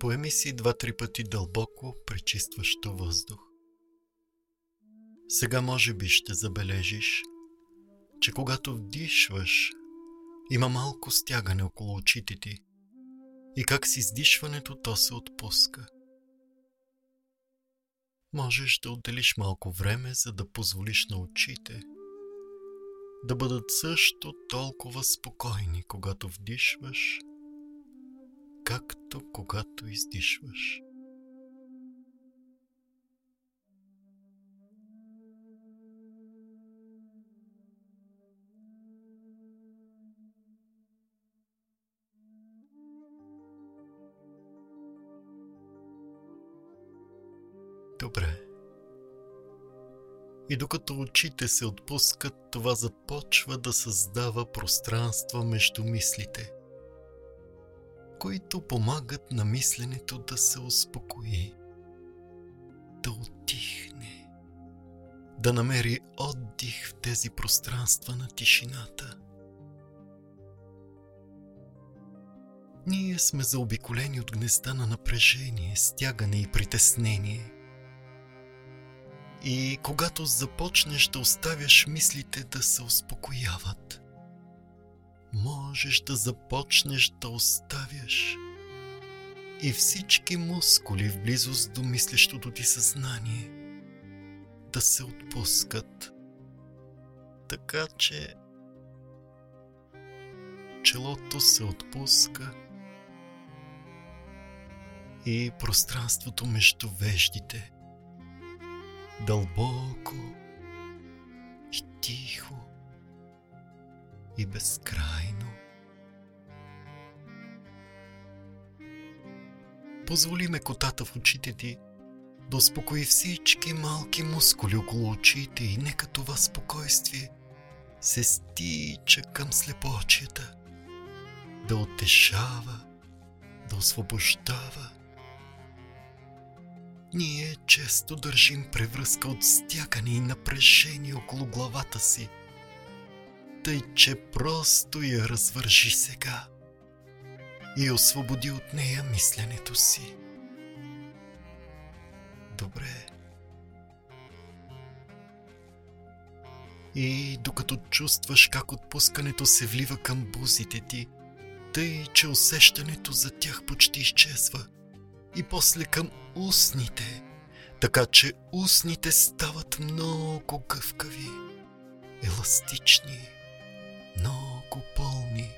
Поеми си два-три пъти дълбоко пречистващо въздух. Сега може би ще забележиш, че когато вдишваш, има малко стягане около очите ти и как с издишването то се отпуска. Можеш да отделиш малко време, за да позволиш на очите да бъдат също толкова спокойни, когато вдишваш, както когато издишваш. Добре. И докато очите се отпускат, това започва да създава пространства между мислите, които помагат на мисленето да се успокои, да отихне, да намери отдих в тези пространства на тишината. Ние сме заобиколени от гнезда на напрежение, стягане и притеснение – и когато започнеш да оставяш мислите да се успокояват, можеш да започнеш да оставяш и всички мускули в близост до мислещото ти съзнание да се отпускат. Така че челото се отпуска и пространството между веждите – дълбоко и тихо и безкрайно. Позволи мекотата в очите ти да успокои всички малки мускули около очите и нека това спокойствие се стича към слепочията, да отешава, да освобождава ние често държим превръзка от стягане и напрежение около главата си. Тъй, че просто я развържи сега и освободи от нея мисленето си. Добре. И докато чувстваш как отпускането се влива към бузите ти, тъй, че усещането за тях почти изчезва – и после към устните, така че устните стават много гъвкави, еластични, много пълни.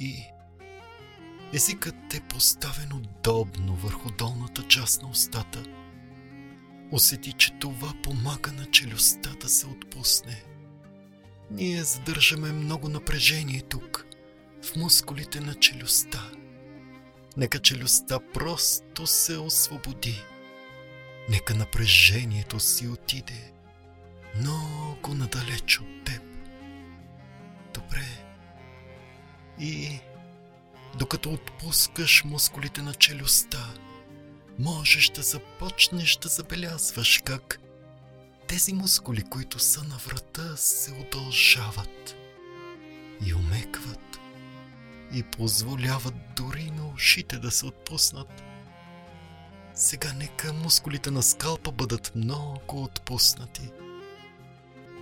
И езикът е поставен удобно върху долната част на устата. Усети, че това помага на челюстта да се отпусне. Ние задържаме много напрежение тук, в мускулите на челюстта Нека челюстта просто се освободи. Нека напрежението си отиде много надалеч от теб. Добре. И докато отпускаш мускулите на челюстта, можеш да започнеш да забелязваш как тези мускули, които са на врата, се удължават и омекват и позволяват дори на ушите да се отпуснат. Сега нека мускулите на скалпа бъдат много отпуснати.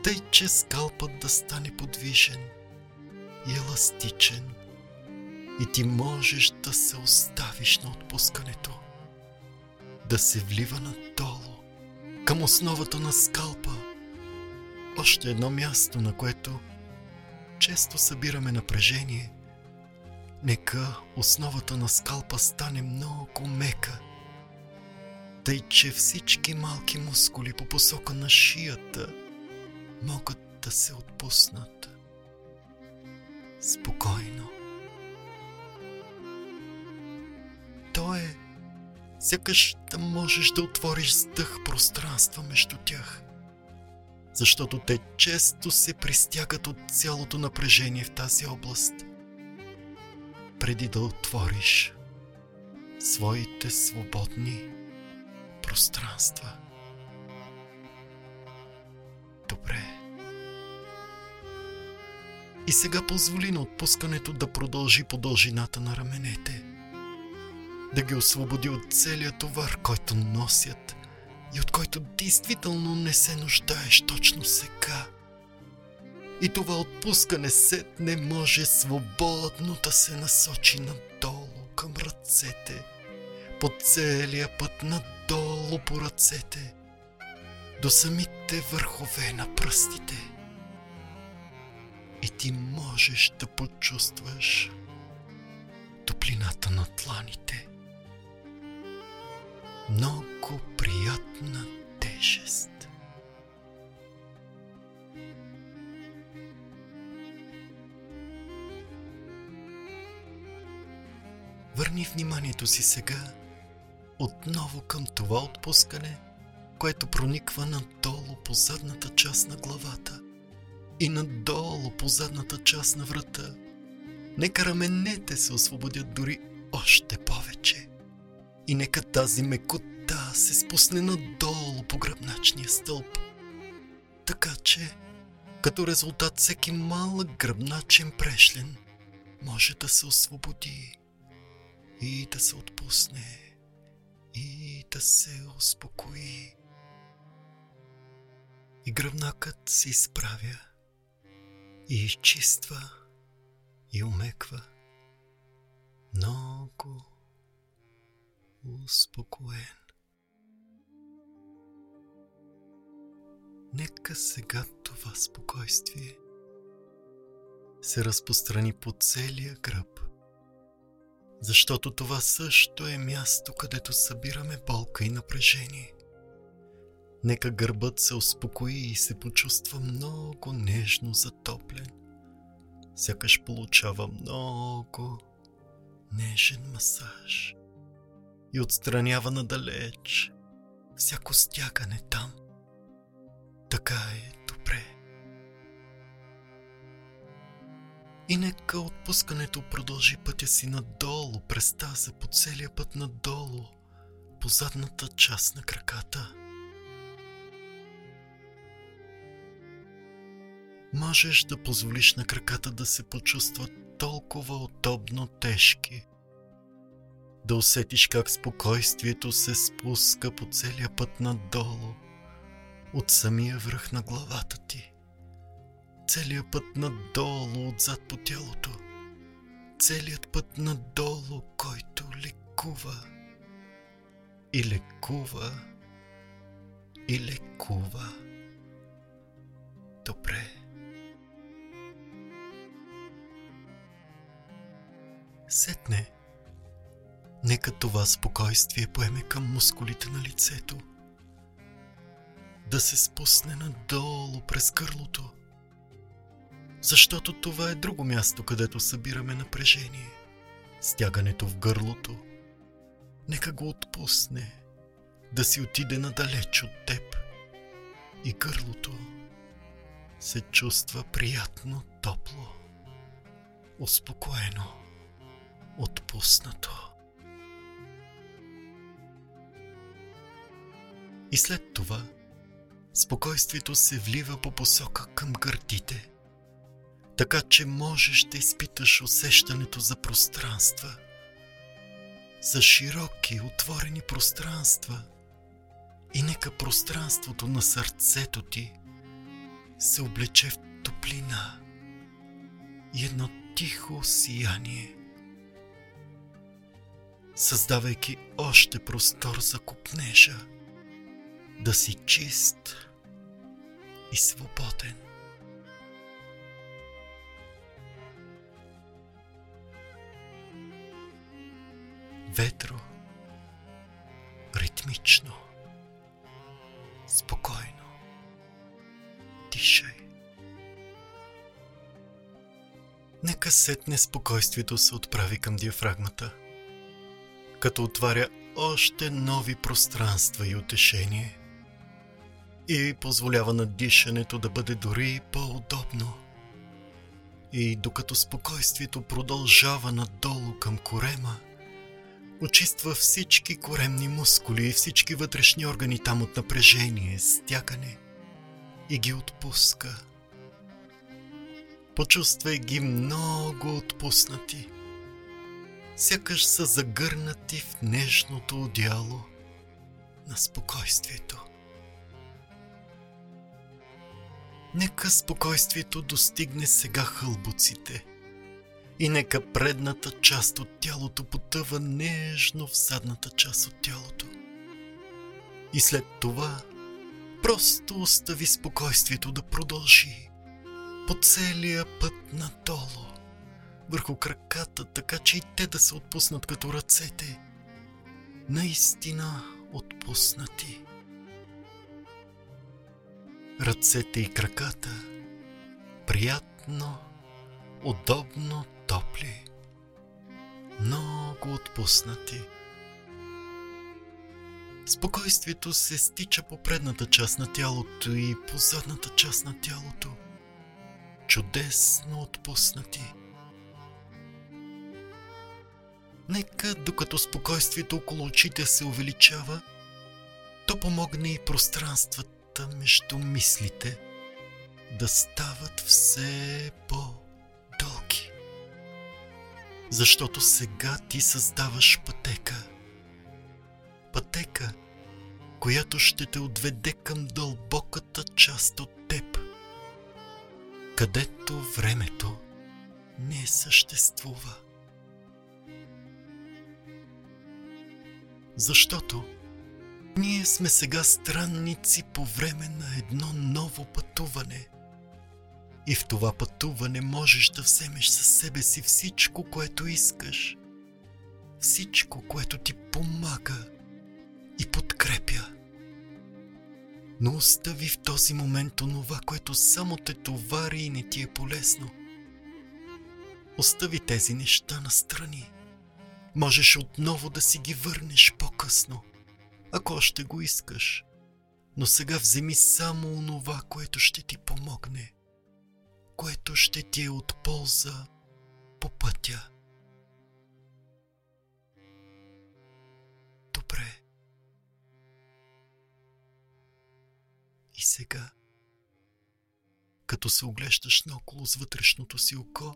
Тъй, че скалпът да стане подвижен и еластичен и ти можеш да се оставиш на отпускането, да се влива надолу, към основата на скалпа. Още едно място, на което често събираме напрежение – Нека основата на скалпа стане много мека, тъй че всички малки мускули по посока на шията могат да се отпуснат. Спокойно. То е сякаш да можеш да отвориш с дъх пространства между тях, защото те често се пристягат от цялото напрежение в тази област – преди да отвориш своите свободни пространства. И сега позволи на отпускането да продължи по дължината на раменете. да ги освободи от целият товар, който носят и от който действително не се нуждаеш точно сега. И това отпускане сет не може свободно да се насочи надолу към ръцете, по целия път надолу по ръцете, до самите върхове на пръстите. Ти можеш да почувстваш топлината на тланите. Много приятна тежест. Върни вниманието си сега отново към това отпускане, което прониква надолу по задната част на главата и надолу по задната част на врата. Нека раменете се освободят дори още повече. И нека тази мекота се спусне надолу по гръбначния стълб. Така че, като резултат всеки малък гръбначен прешлен може да се освободи и да се отпусне и да се успокои. И гръбнакът се изправя и изчиства и умеква много успокоен. Нека сега това спокойствие се разпространи по целия гръб защото това също е място, където събираме болка и напрежение. Нека гърбът се успокои и се почувства много нежно затоплен. Сякаш получава много нежен масаж и отстранява надалеч всяко стягане там. Така е добре. И нека отпускането продължи пътя си надолу, през таза, по целия път надолу, по задната част на краката. Можеш да позволиш на краката да се почувстват толкова удобно тежки. Да усетиш как спокойствието се спуска по целия път надолу, от самия връх на главата ти целият път надолу отзад по тялото. Целият път надолу, който лекува. И лекува. И лекува. Добре. Сетне. Нека това спокойствие поеме към мускулите на лицето. Да се спусне надолу през гърлото защото това е друго място, където събираме напрежение. Стягането в гърлото. Нека го отпусне, да си отиде надалеч от теб. И гърлото се чувства приятно топло, успокоено, отпуснато. И след това спокойствието се влива по посока към гърдите – така че можеш да изпиташ усещането за пространства, за широки, отворени пространства и нека пространството на сърцето ти се облече в топлина и едно тихо сияние, създавайки още простор за купнежа, да си чист и свободен. ветро, ритмично, спокойно. Дишай. Нека сетне спокойствието се отправи към диафрагмата, като отваря още нови пространства и утешение и позволява на дишането да бъде дори по-удобно. И докато спокойствието продължава надолу към корема, очиства всички коремни мускули и всички вътрешни органи там от напрежение, стягане и ги отпуска. Почувствай ги много отпуснати. Сякаш са загърнати в нежното одяло на спокойствието. Нека спокойствието достигне сега хълбоците и нека предната част от тялото потъва нежно в задната част от тялото. И след това просто остави спокойствието да продължи по целия път надолу, върху краката, така че и те да се отпуснат като ръцете. Наистина отпуснати. Ръцете и краката приятно, удобно топли, много отпуснати. Спокойствието се стича по предната част на тялото и по задната част на тялото. Чудесно отпуснати. Нека, докато спокойствието около очите се увеличава, то помогне и пространствата между мислите да стават все по-дълги. Защото сега ти създаваш пътека. Пътека, която ще те отведе към дълбоката част от теб, където времето не съществува. Защото ние сме сега странници по време на едно ново пътуване. И в това пътуване можеш да вземеш със себе си всичко, което искаш. Всичко, което ти помага и подкрепя. Но остави в този момент онова, което само те товари и не ти е полезно. Остави тези неща настрани можеш отново да си ги върнеш по-късно, ако още го искаш. Но сега вземи само онова, което ще ти помогне, което ще ти е от полза по пътя. Добре. И сега, като се оглеждаш наоколо с вътрешното си око,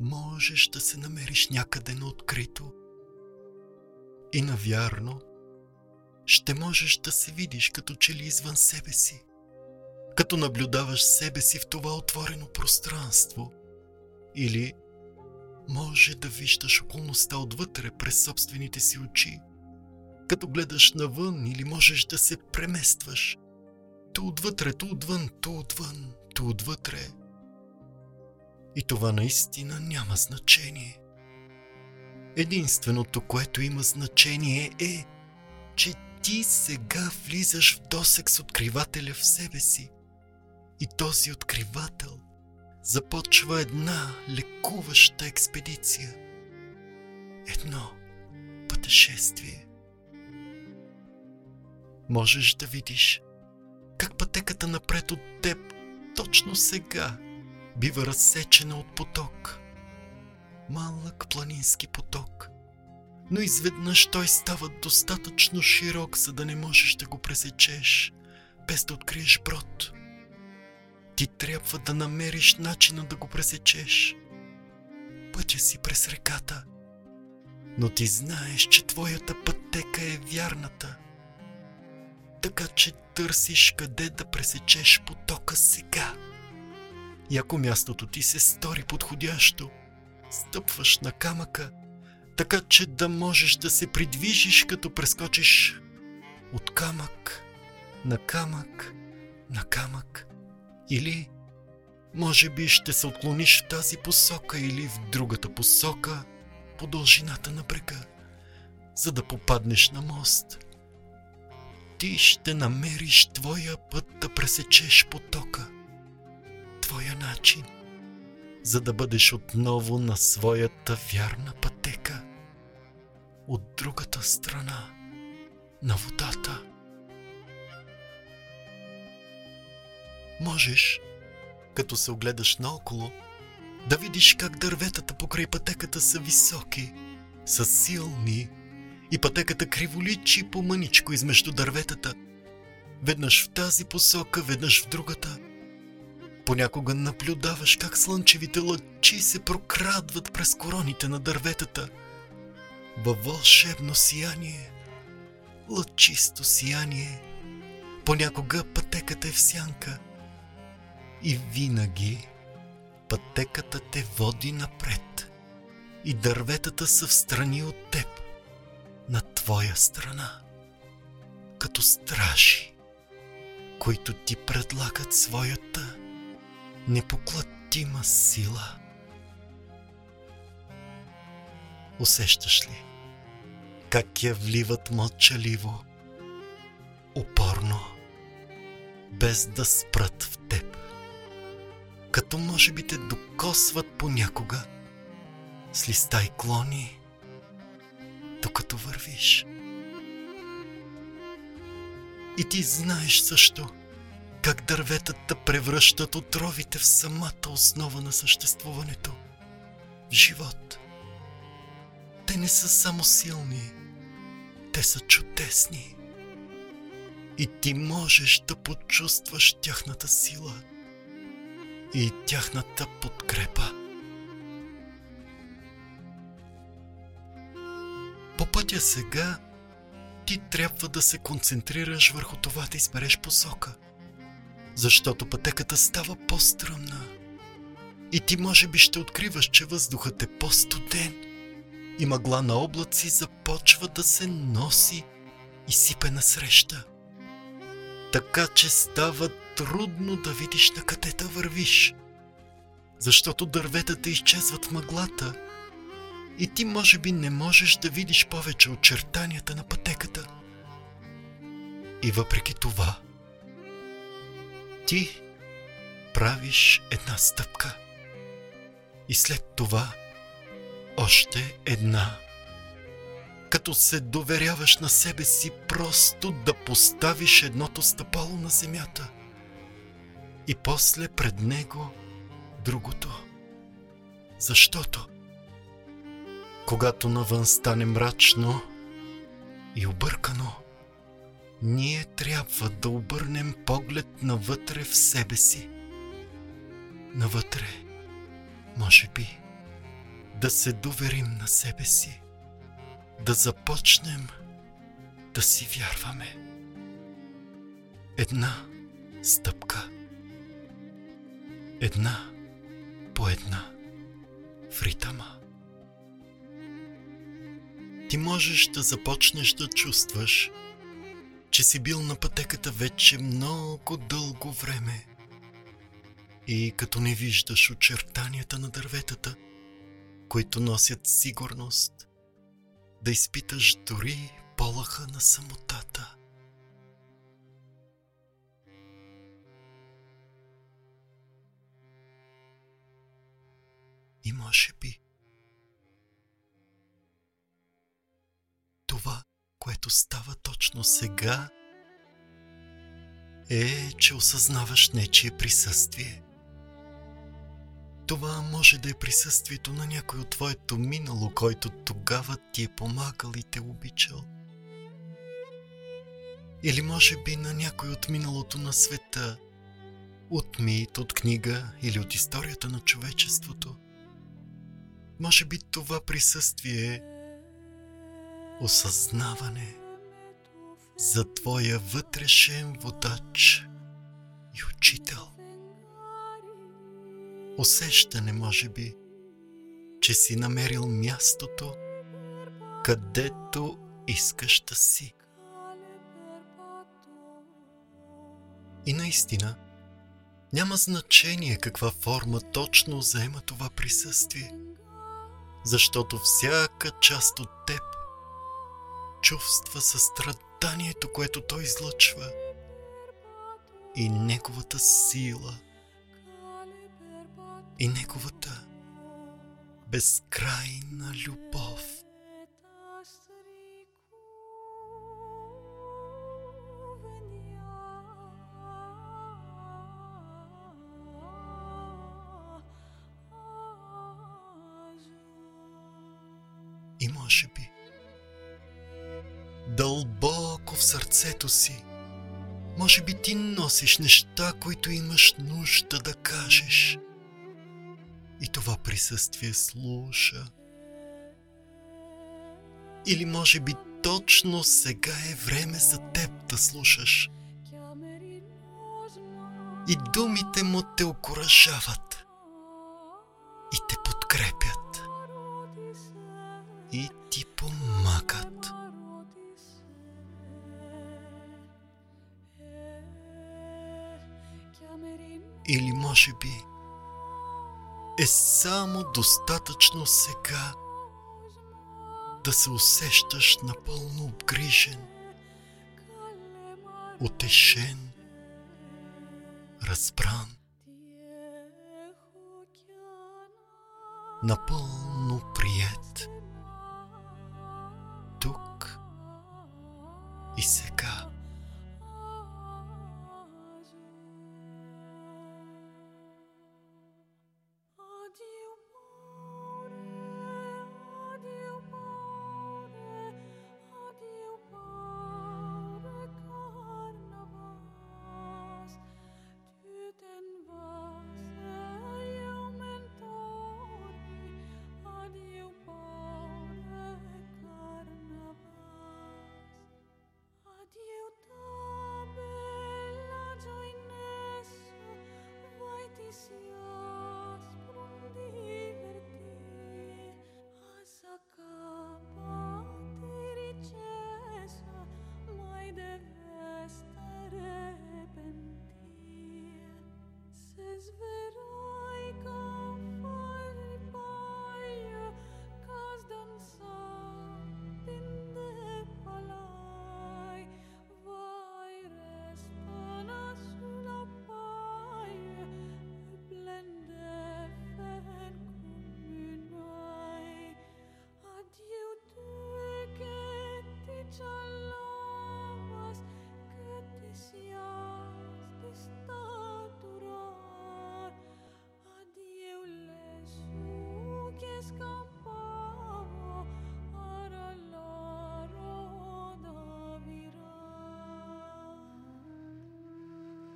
можеш да се намериш някъде на открито. И навярно, ще можеш да се видиш като че ли извън себе си, като наблюдаваш себе си в това отворено пространство. Или може да виждаш околността отвътре през собствените си очи, като гледаш навън или можеш да се преместваш. То отвътре, то отвън, то отвън, то отвътре – и това наистина няма значение. Единственото, което има значение е, че ти сега влизаш в досек с откривателя в себе си. И този откривател започва една лекуваща експедиция. Едно пътешествие. Можеш да видиш как пътеката напред от теб точно сега – бива разсечена от поток. Малък планински поток. Но изведнъж той става достатъчно широк, за да не можеш да го пресечеш, без да откриеш брод. Ти трябва да намериш начина да го пресечеш. Пътя си през реката. Но ти знаеш, че твоята пътека е вярната. Така че търсиш къде да пресечеш потока сега. И ако мястото ти се стори подходящо, стъпваш на камъка, така че да можеш да се придвижиш, като прескочиш от камък на камък на камък. Или, може би, ще се отклониш в тази посока или в другата посока по дължината на брега, за да попаднеш на мост. Ти ще намериш твоя път да пресечеш потока – твоя начин, за да бъдеш отново на своята вярна пътека. От другата страна на водата. Можеш, като се огледаш наоколо, да видиш как дърветата покрай пътеката са високи, са силни и пътеката криволичи по мъничко измежду дърветата, веднъж в тази посока, веднъж в другата – Понякога наблюдаваш как слънчевите лъчи се прокрадват през короните на дърветата. Във вълшебно сияние, лъчисто сияние. Понякога пътеката е в сянка. И винаги пътеката те води напред. И дърветата са в страни от теб, на твоя страна, като стражи, които ти предлагат своята непоклатима сила. Усещаш ли как я вливат мълчаливо, упорно, без да спрат в теб? Като може би те докосват понякога с листа и клони, докато вървиш. И ти знаеш също – как дърветата превръщат отровите в самата основа на съществуването. В живот. Те не са само силни, те са чудесни. И ти можеш да почувстваш тяхната сила и тяхната подкрепа. По пътя сега ти трябва да се концентрираш върху това да избереш посока – защото пътеката става по-стръмна. И ти може би ще откриваш, че въздухът е по-студен и мъгла на облаци започва да се носи и сипе насреща. Така че става трудно да видиш на къде да вървиш, защото дърветата изчезват в мъглата и ти може би не можеш да видиш повече очертанията на пътеката. И въпреки това, ти правиш една стъпка и след това още една. Като се доверяваш на себе си просто да поставиш едното стъпало на земята и после пред него другото. Защото когато навън стане мрачно и объркано, ние трябва да обърнем поглед навътре в себе си. Навътре, може би, да се доверим на себе си, да започнем да си вярваме. Една стъпка, една по една в ритъма. Ти можеш да започнеш да чувстваш, че си бил на пътеката вече много дълго време. И като не виждаш очертанията на дърветата, които носят сигурност, да изпиташ дори полаха на самотата. И може би това което става точно сега, е, че осъзнаваш нечие присъствие. Това може да е присъствието на някой от твоето минало, който тогава ти е помагал и те обичал. Или може би на някой от миналото на света, от мит, от книга или от историята на човечеството. Може би това присъствие е осъзнаване за твоя вътрешен водач и учител. Усещане, може би, че си намерил мястото, където искаш да си. И наистина, няма значение каква форма точно заема това присъствие, защото всяка част от теб чувства състраданието, което той излъчва и неговата сила и неговата безкрайна любов. И може би дълбоко в сърцето си, Може би ти носиш неща, които имаш нужда да кажеш. И това присъствие слуша. Или може би точно сега е време за теб да слушаш. И думите му те окоръжават и те подкрепят и ти помагат. Или може би е само достатъчно сега да се усещаш напълно обгрижен, утешен, разбран, напълно прият. Тук и сега.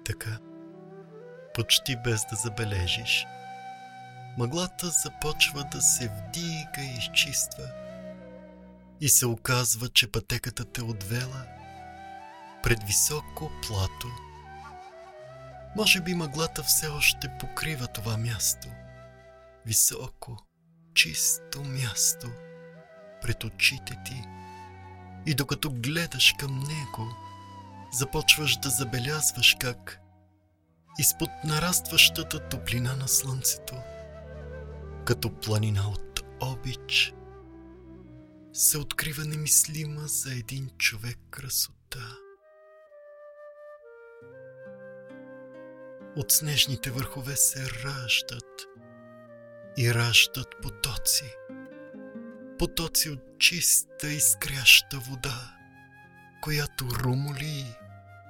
Така, почти без да забележиш, мъглата започва да се вдига и изчиства и се оказва, че пътеката те отвела пред високо плато. Може би мъглата все още покрива това място. Високо, чисто място пред очите ти. И докато гледаш към него, започваш да забелязваш как изпод нарастващата топлина на слънцето, като планина от обич, се открива немислима за един човек красота. От снежните върхове се раждат и раждат потоци. Потоци от чиста искряща вода, която румоли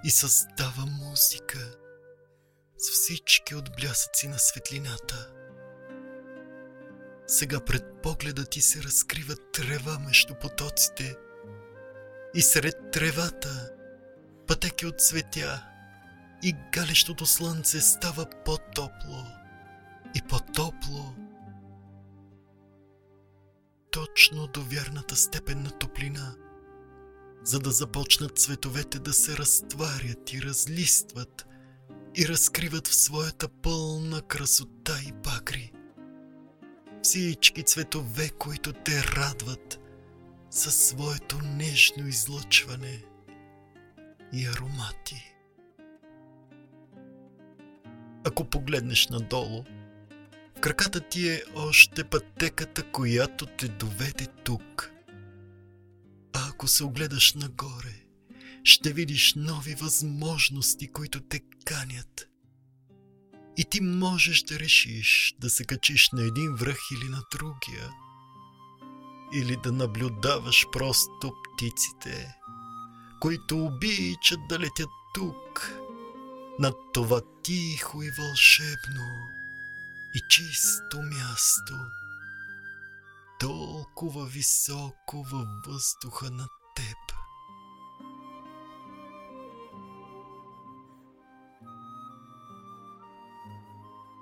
и създава музика с всички отблясъци на светлината. Сега пред погледа ти се разкрива трева между потоците и сред тревата пътеки от цветя и галещото слънце става по-топло и по-топло. Точно до вярната степен на топлина – за да започнат цветовете да се разтварят и разлистват и разкриват в своята пълна красота и багри. Всички цветове, които те радват със своето нежно излъчване и аромати. Ако погледнеш надолу, в краката ти е още пътеката, която те доведе тук – ако се огледаш нагоре, ще видиш нови възможности, които те канят. И ти можеш да решиш да се качиш на един връх или на другия. Или да наблюдаваш просто птиците, които обичат да летят тук, над това тихо и вълшебно и чисто място – толкова високо във въздуха на теб.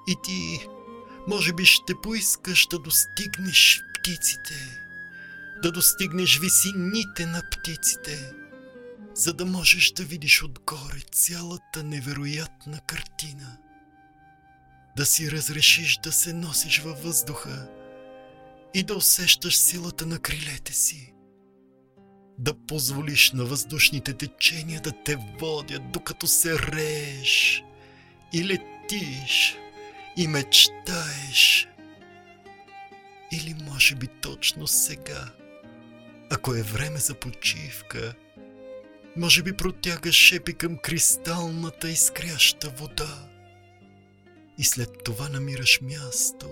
И ти, може би, ще поискаш да достигнеш птиците, да достигнеш висините на птиците, за да можеш да видиш отгоре цялата невероятна картина. Да си разрешиш да се носиш във въздуха, и да усещаш силата на крилете си. Да позволиш на въздушните течения да те водят, докато се рееш и летиш и мечтаеш. Или може би точно сега, ако е време за почивка, може би протягаш шепи към кристалната изкряща вода и след това намираш място,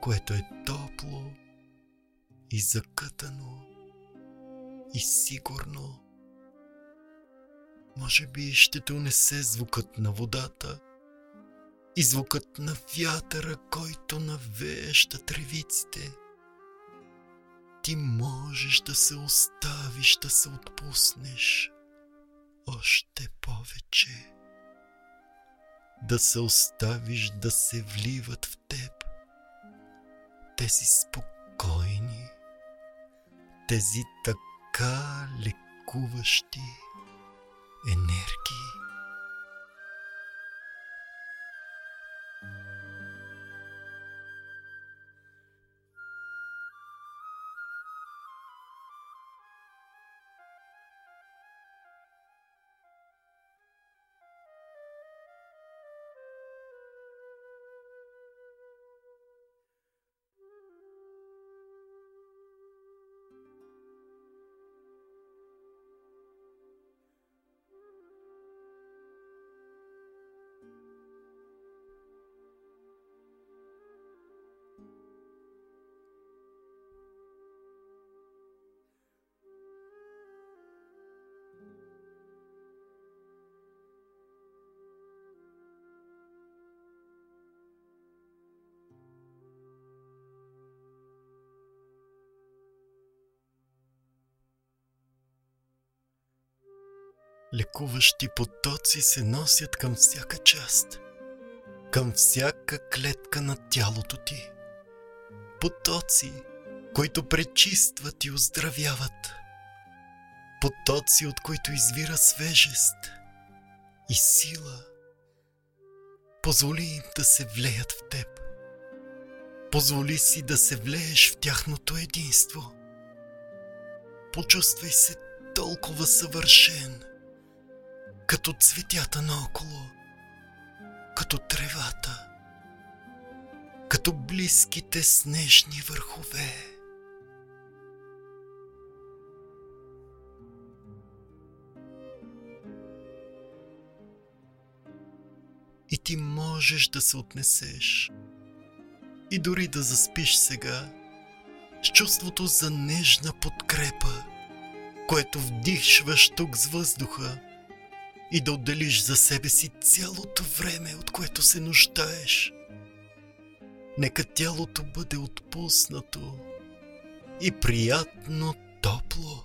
което е топло и закътано и сигурно. Може би ще те унесе звукът на водата и звукът на вятъра, който навеща тревиците. Ти можеш да се оставиш, да се отпуснеш още повече. Да се оставиш да се вливат в теб тези спокойни, тези така лекуващи енергии. Лекуващи потоци се носят към всяка част, към всяка клетка на тялото ти. Потоци, които пречистват и оздравяват. Потоци, от които извира свежест и сила. Позволи им да се влеят в теб. Позволи си да се влееш в тяхното единство. Почувствай се толкова съвършен – като цветята наоколо, като тревата, като близките снежни върхове. И ти можеш да се отнесеш и дори да заспиш сега с чувството за нежна подкрепа, което вдихваш тук с въздуха и да отделиш за себе си цялото време, от което се нуждаеш. Нека тялото бъде отпуснато и приятно топло.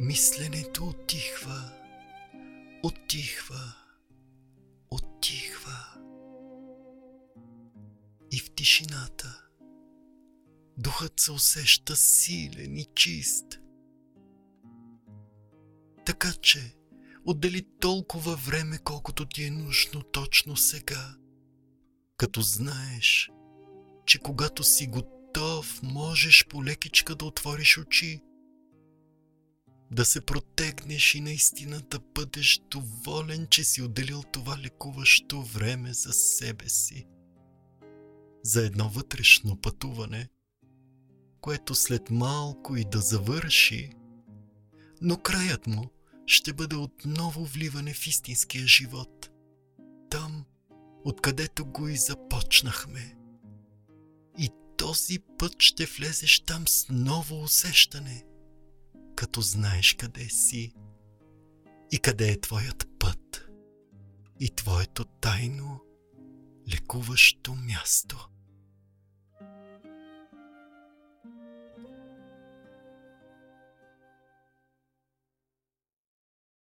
Мисленето отихва, отихва, отихва. И в тишината духът се усеща силен и чист. Така че отдели толкова време, колкото ти е нужно точно сега. Като знаеш, че когато си готов, можеш полекичка да отвориш очи, да се протегнеш и наистина да бъдеш доволен, че си отделил това лекуващо време за себе си. За едно вътрешно пътуване, което след малко и да завърши, но краят му ще бъде отново вливане в истинския живот. Там, откъдето го и започнахме. И този път ще влезеш там с ново усещане, като знаеш къде си и къде е твоят път и твоето тайно лекуващо място.